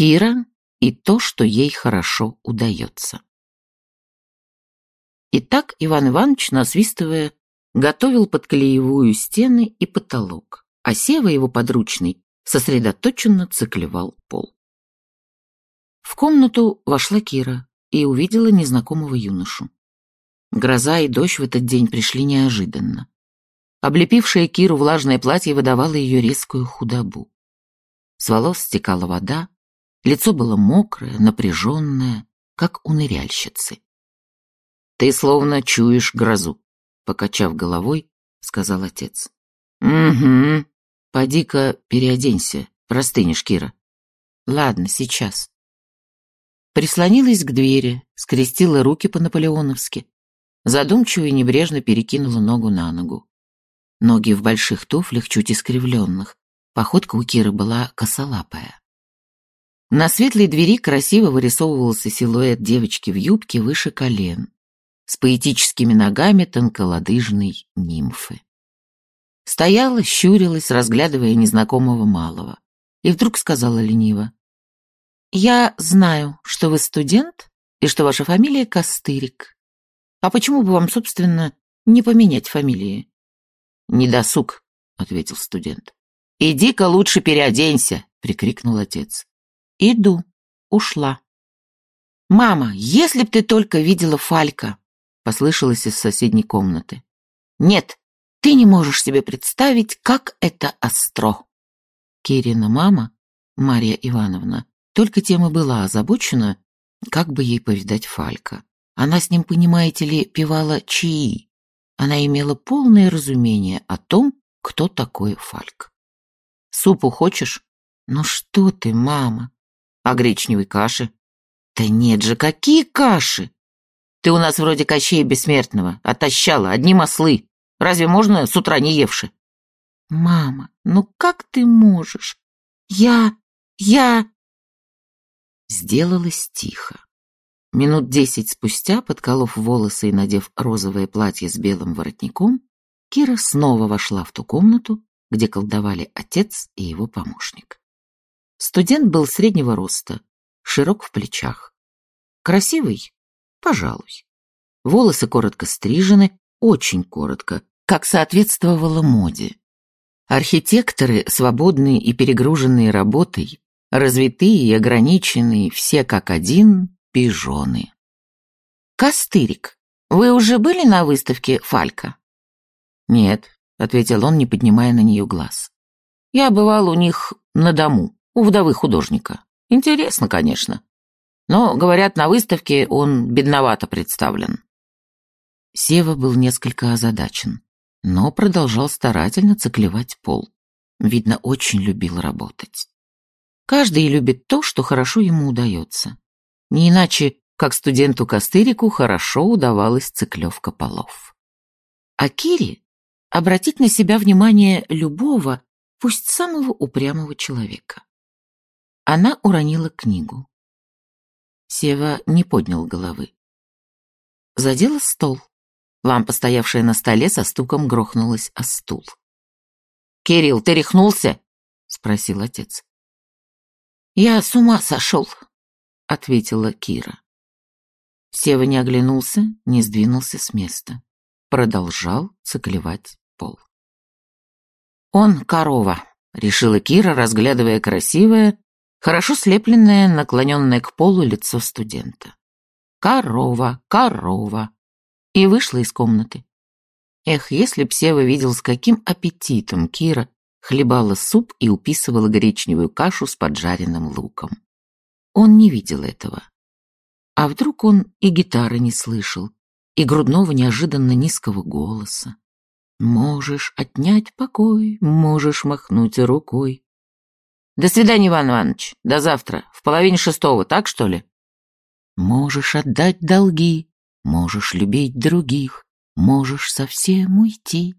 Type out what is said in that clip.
Кира и то, что ей хорошо удается. Итак, Иван Иванович, насвистывая, готовил под колеевую стены и потолок, а Сева, его подручный, сосредоточенно циклевал пол. В комнату вошла Кира и увидела незнакомого юношу. Гроза и дождь в этот день пришли неожиданно. Облепившее Киру влажное платье выдавало ее резкую худобу. С волос стекала вода, лицо было мокрое, напряженное, как у ныряльщицы. «Ты словно чуешь грозу», — покачав головой, сказал отец. «Угу. Поди-ка переоденься, простынешь, Кира». «Ладно, сейчас». Прислонилась к двери, скрестила руки по-наполеоновски, задумчиво и небрежно перекинула ногу на ногу. Ноги в больших туфлях, чуть искривленных. Походка у Киры была косолапая. На светлой двери красиво вырисовывался силуэт девочки в юбке выше колен, с поэтическими ногами тонколодыжной нимфы. Стояла, щурилась, разглядывая незнакомого малого, и вдруг сказала лениво. «Я знаю, что вы студент и что ваша фамилия Костырик. А почему бы вам, собственно, не поменять фамилии? «Не досуг», — ответил студент. «Иди-ка лучше переоденься», — прикрикнул отец. «Иду. Ушла». «Мама, если б ты только видела Фалька», — послышалось из соседней комнаты. «Нет, ты не можешь себе представить, как это остро». Кирина мама, Мария Ивановна, только тем и была озабочена, как бы ей повидать Фалька. Она с ним, понимаете ли, певала чаи, она имела полное разумение о том, кто такой Фальк. «Супу хочешь?» «Ну что ты, мама?» «А гречневой каши?» «Да нет же, какие каши?» «Ты у нас вроде Кощея Бессмертного, отощала, одни маслы. Разве можно с утра не евши?» «Мама, ну как ты можешь? Я... я...» Сделалось тихо. Минут десять спустя, подколов волосы и надев розовое платье с белым воротником, Кира снова вошла в ту комнату, где колдовали отец и его помощник. Студент был среднего роста, широк в плечах. Красивый? Пожалуй. Волосы коротко стрижены, очень коротко, как соответствовало моде. Архитекторы, свободные и перегруженные работой, развитые и ограниченные, все как один, пижоны. «Костырик, вы уже были на выставке Фалька?» «Нет», — ответил он, не поднимая на нее глаз. «Я бывал у них на дому, у вдовы художника. Интересно, конечно. Но, говорят, на выставке он бедновато представлен». Сева был несколько озадачен, но продолжал старательно циклевать пол. Видно, очень любил работать. Каждый любит то, что хорошо ему удается. Не иначе, как студенту Костырику хорошо удавалась циклевка полов. А Кире обратить на себя внимание любого, пусть самого упрямого человека. Она уронила книгу. Сева не поднял головы. Задела стол. Лампа, стоявшая на столе, со стуком грохнулась о стул. «Кирилл, ты рехнулся?» — спросил отец. «Я с ума сошел», ответила Кира. Сева не оглянулся, не сдвинулся с места. Продолжал циклевать пол. «Он корова», — решила Кира, разглядывая красивое, хорошо слепленное, наклоненное к полу лицо студента. «Корова, корова!» И вышла из комнаты. Эх, если б Сева видел, с каким аппетитом Кира хлебала суп и уписывала гречневую кашу с поджаренным луком. Он не видел этого. А вдруг он и гитары не слышал, и грудного неожиданно низкого голоса. Можешь отнять покой, можешь махнуть рукой. До свидания, Иван Иванович. До завтра. В половине шестого, так что ли? Можешь отдать долги, можешь любить других, можешь совсем уйти.